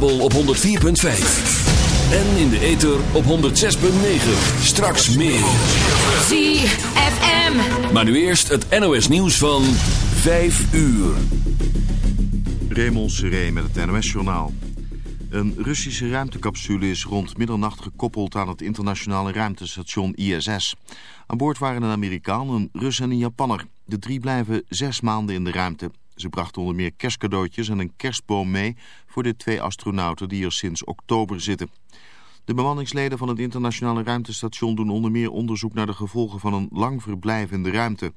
kabel op 104.5. En in de ether op 106.9. Straks meer. ZFM. Maar nu eerst het NOS nieuws van 5 uur. Raymond Seré met het NOS-journaal. Een Russische ruimtecapsule is rond middernacht gekoppeld aan het internationale ruimtestation ISS. Aan boord waren een Amerikaan, een Rus en een Japanner. De drie blijven zes maanden in de ruimte. Ze brachten onder meer kerstcadeautjes en een kerstboom mee voor de twee astronauten die er sinds oktober zitten. De bemanningsleden van het internationale ruimtestation doen onder meer onderzoek naar de gevolgen van een lang verblijf in de ruimte.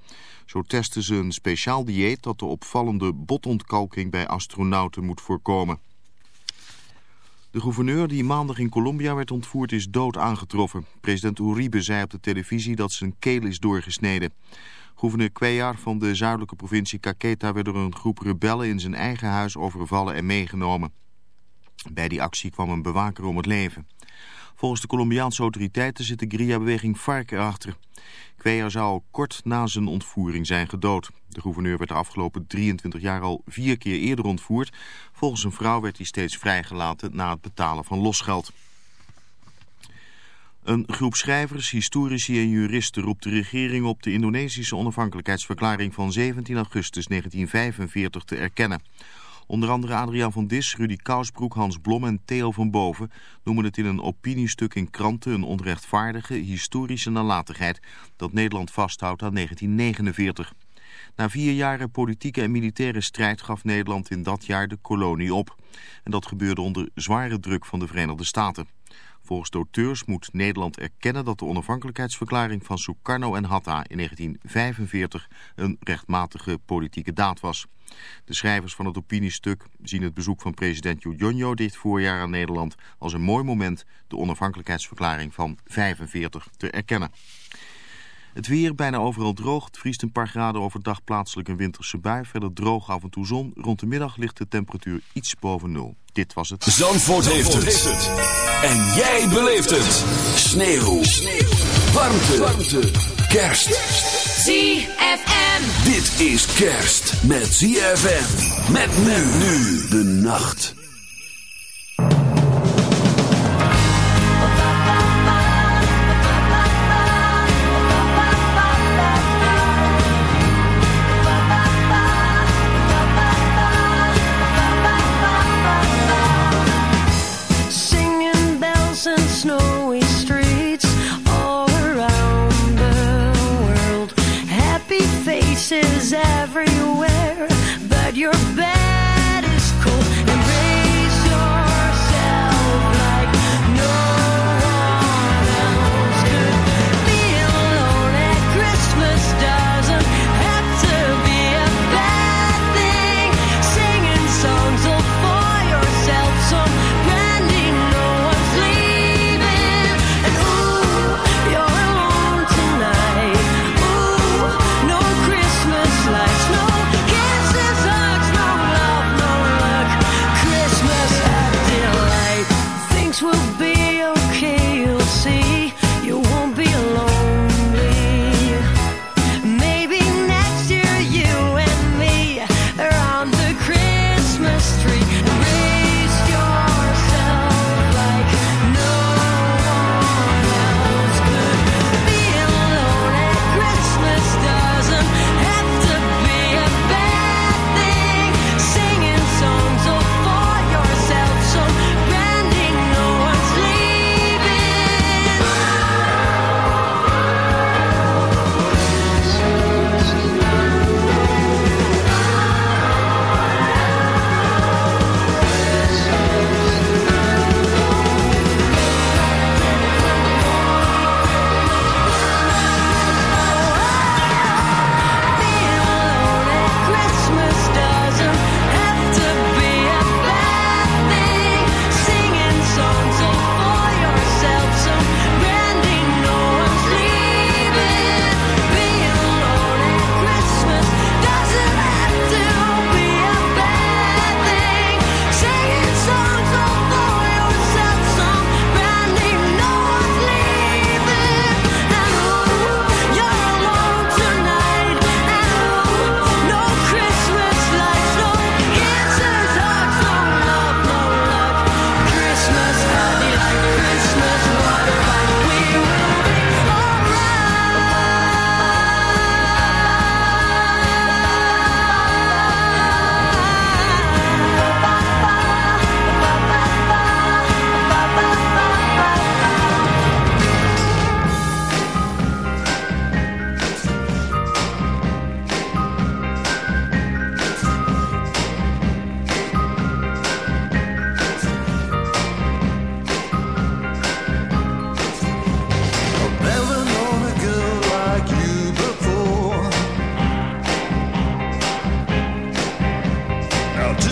Zo testen ze een speciaal dieet dat de opvallende botontkalking bij astronauten moet voorkomen. De gouverneur die maandag in Colombia werd ontvoerd is dood aangetroffen. President Uribe zei op de televisie dat zijn keel is doorgesneden. Gouverneur Cuellar van de zuidelijke provincie Caqueta werd door een groep rebellen in zijn eigen huis overvallen en meegenomen. Bij die actie kwam een bewaker om het leven. Volgens de Colombiaanse autoriteiten zit de guerrilla-beweging FARC erachter. Cuellar zou kort na zijn ontvoering zijn gedood. De gouverneur werd de afgelopen 23 jaar al vier keer eerder ontvoerd. Volgens een vrouw werd hij steeds vrijgelaten na het betalen van losgeld. Een groep schrijvers, historici en juristen roept de regering op de Indonesische onafhankelijkheidsverklaring van 17 augustus 1945 te erkennen. Onder andere Adriaan van Dis, Rudy Kousbroek, Hans Blom en Theo van Boven noemen het in een opiniestuk in kranten een onrechtvaardige historische nalatigheid dat Nederland vasthoudt aan 1949. Na vier jaren politieke en militaire strijd gaf Nederland in dat jaar de kolonie op. En dat gebeurde onder zware druk van de Verenigde Staten. Volgens auteurs moet Nederland erkennen dat de onafhankelijkheidsverklaring van Sukarno en Hatta in 1945 een rechtmatige politieke daad was. De schrijvers van het opiniestuk zien het bezoek van president Jodjonjo dit voorjaar aan Nederland als een mooi moment de onafhankelijkheidsverklaring van 45 te erkennen. Het weer bijna overal droog. Het vriest een paar graden overdag plaatselijk een winterse bui. Verder droog af en toe zon. Rond de middag ligt de temperatuur iets boven nul. Dit was het. Zandvoort, heeft, het. En jij beleeft het. Sneeuw. Sneeuw. Warmte. Warmte. Kerst. ZFM. Dit is kerst met ZFM. Met men nu de nacht.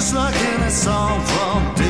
just like in a song from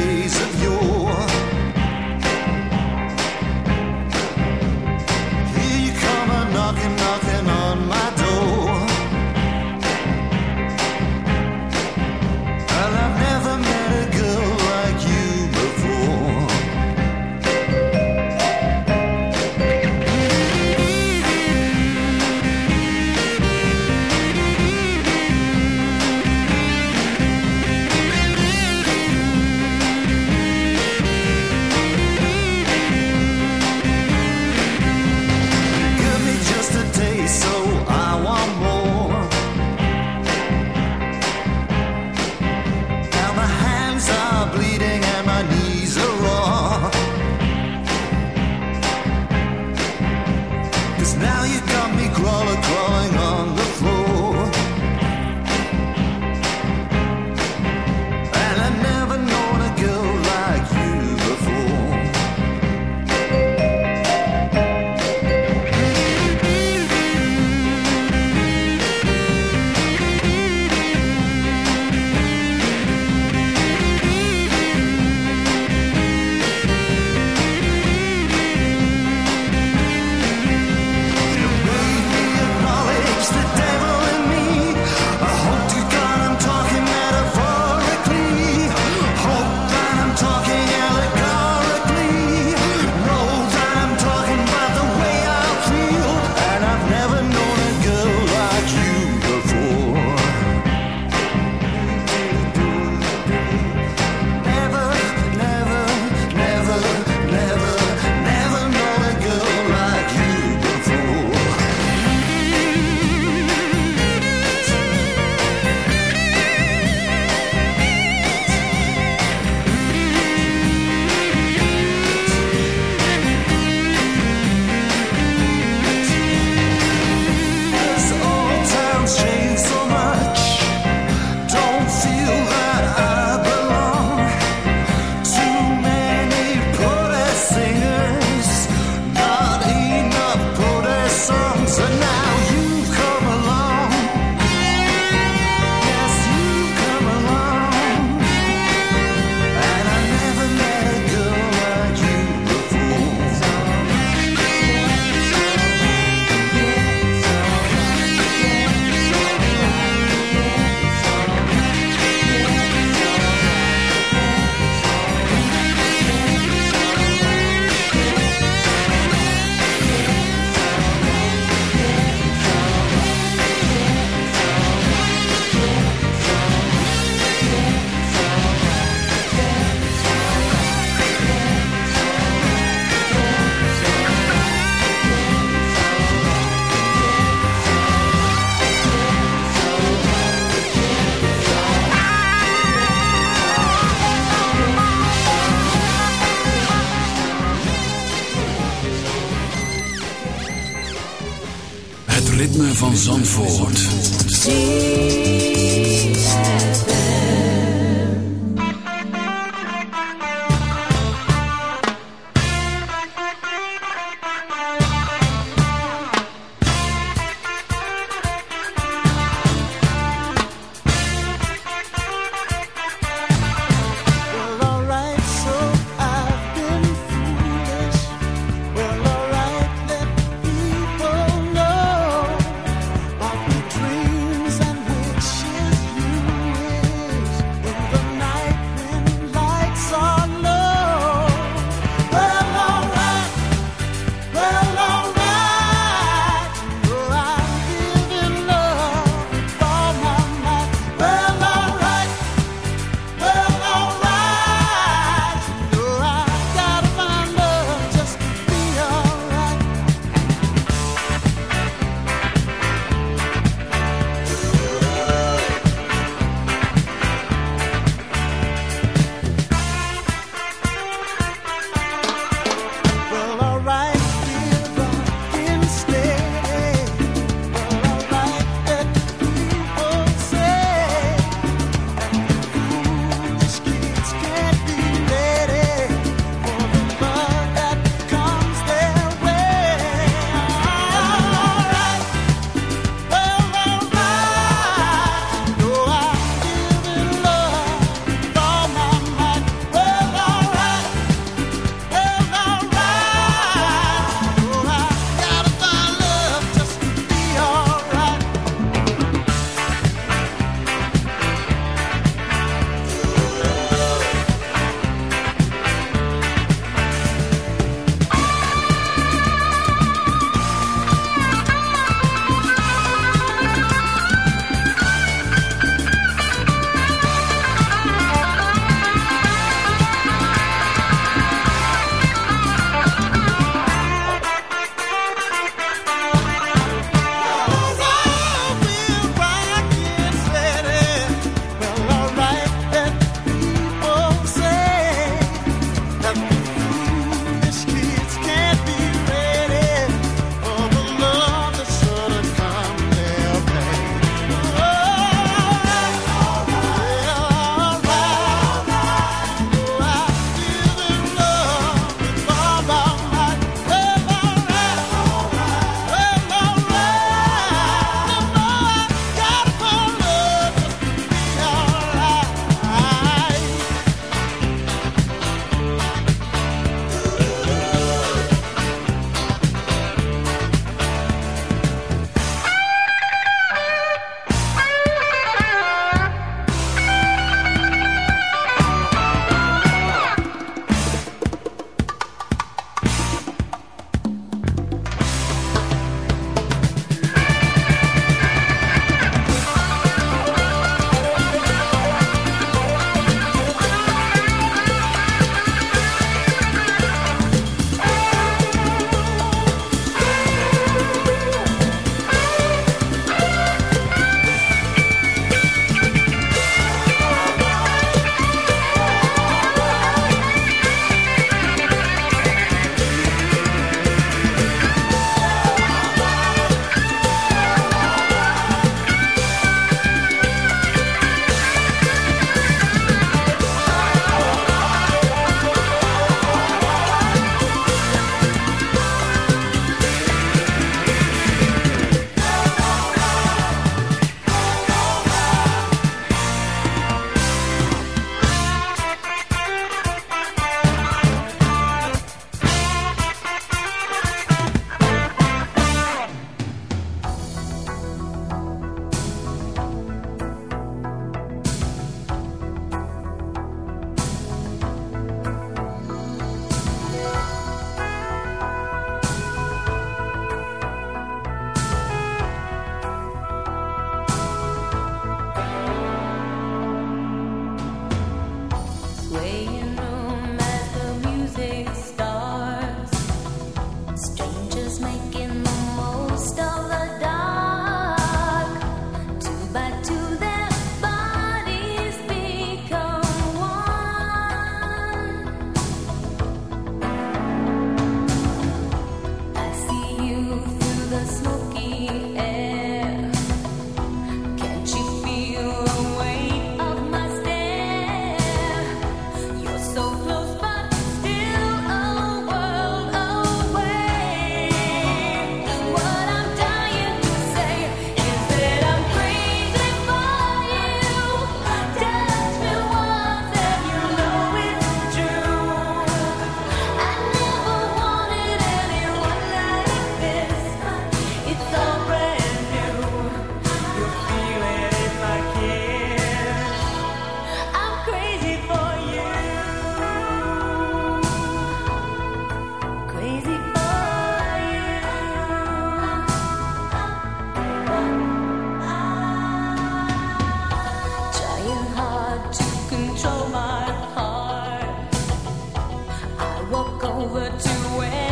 over to where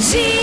Sí.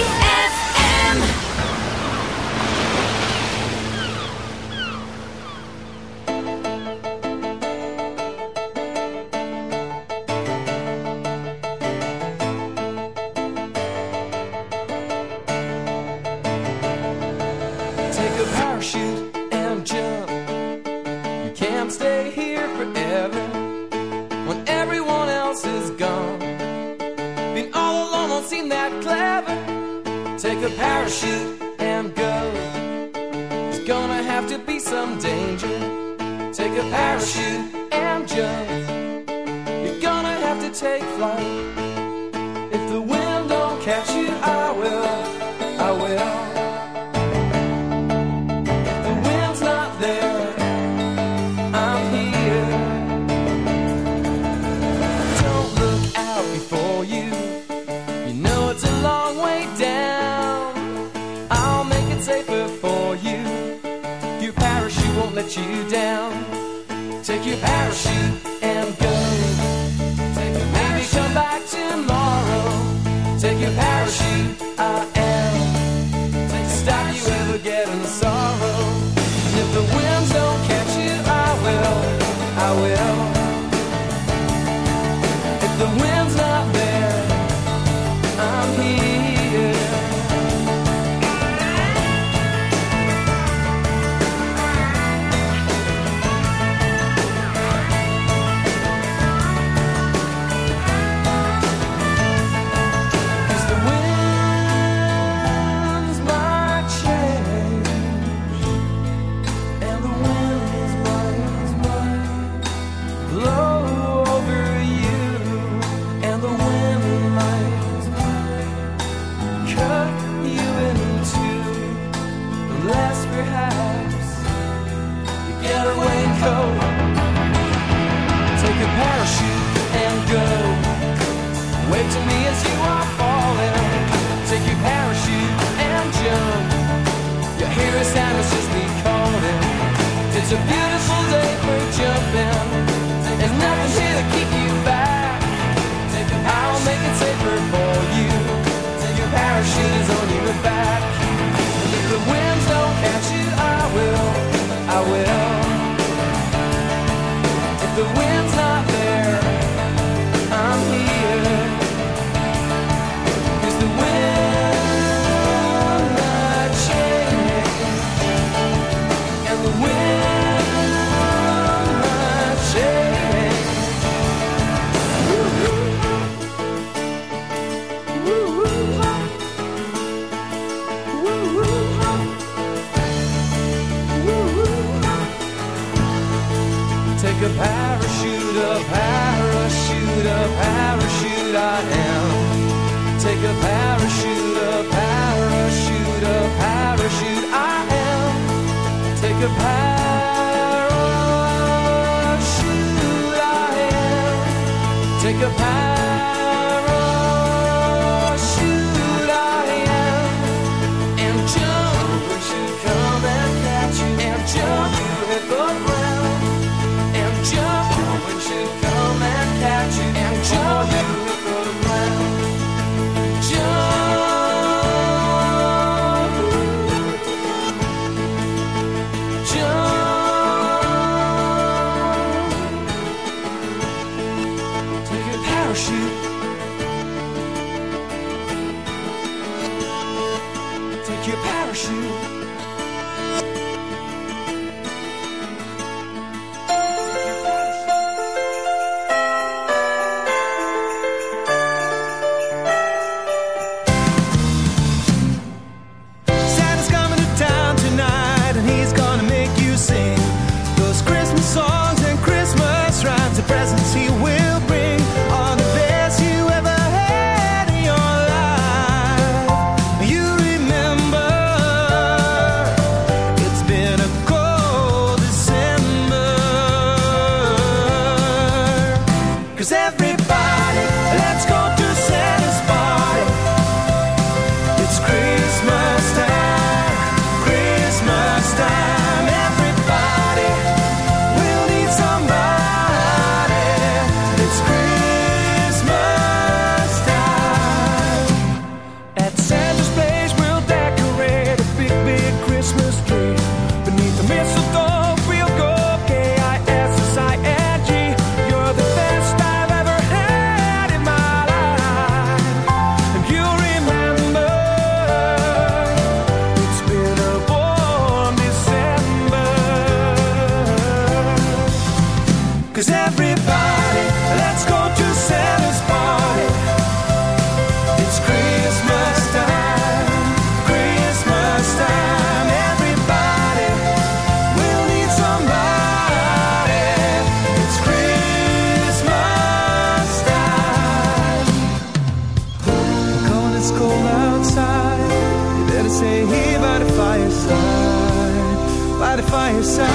inside.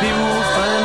并无分。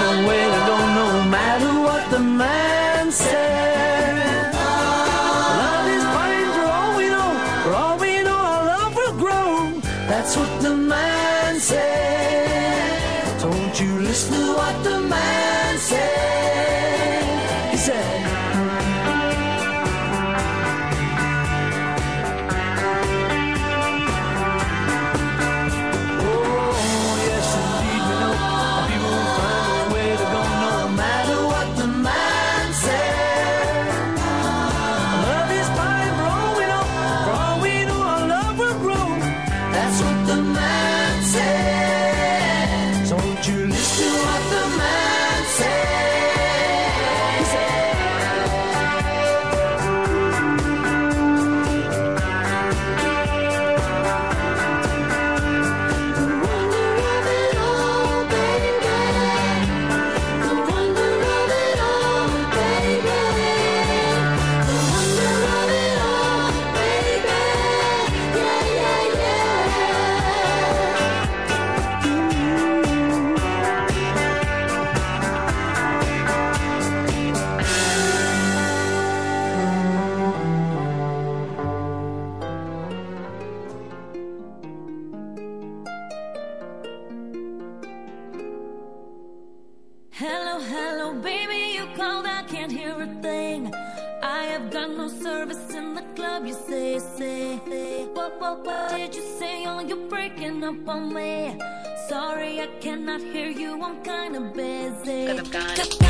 rhythm god.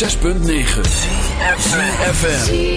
106.9 FM.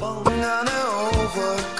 Lang aan de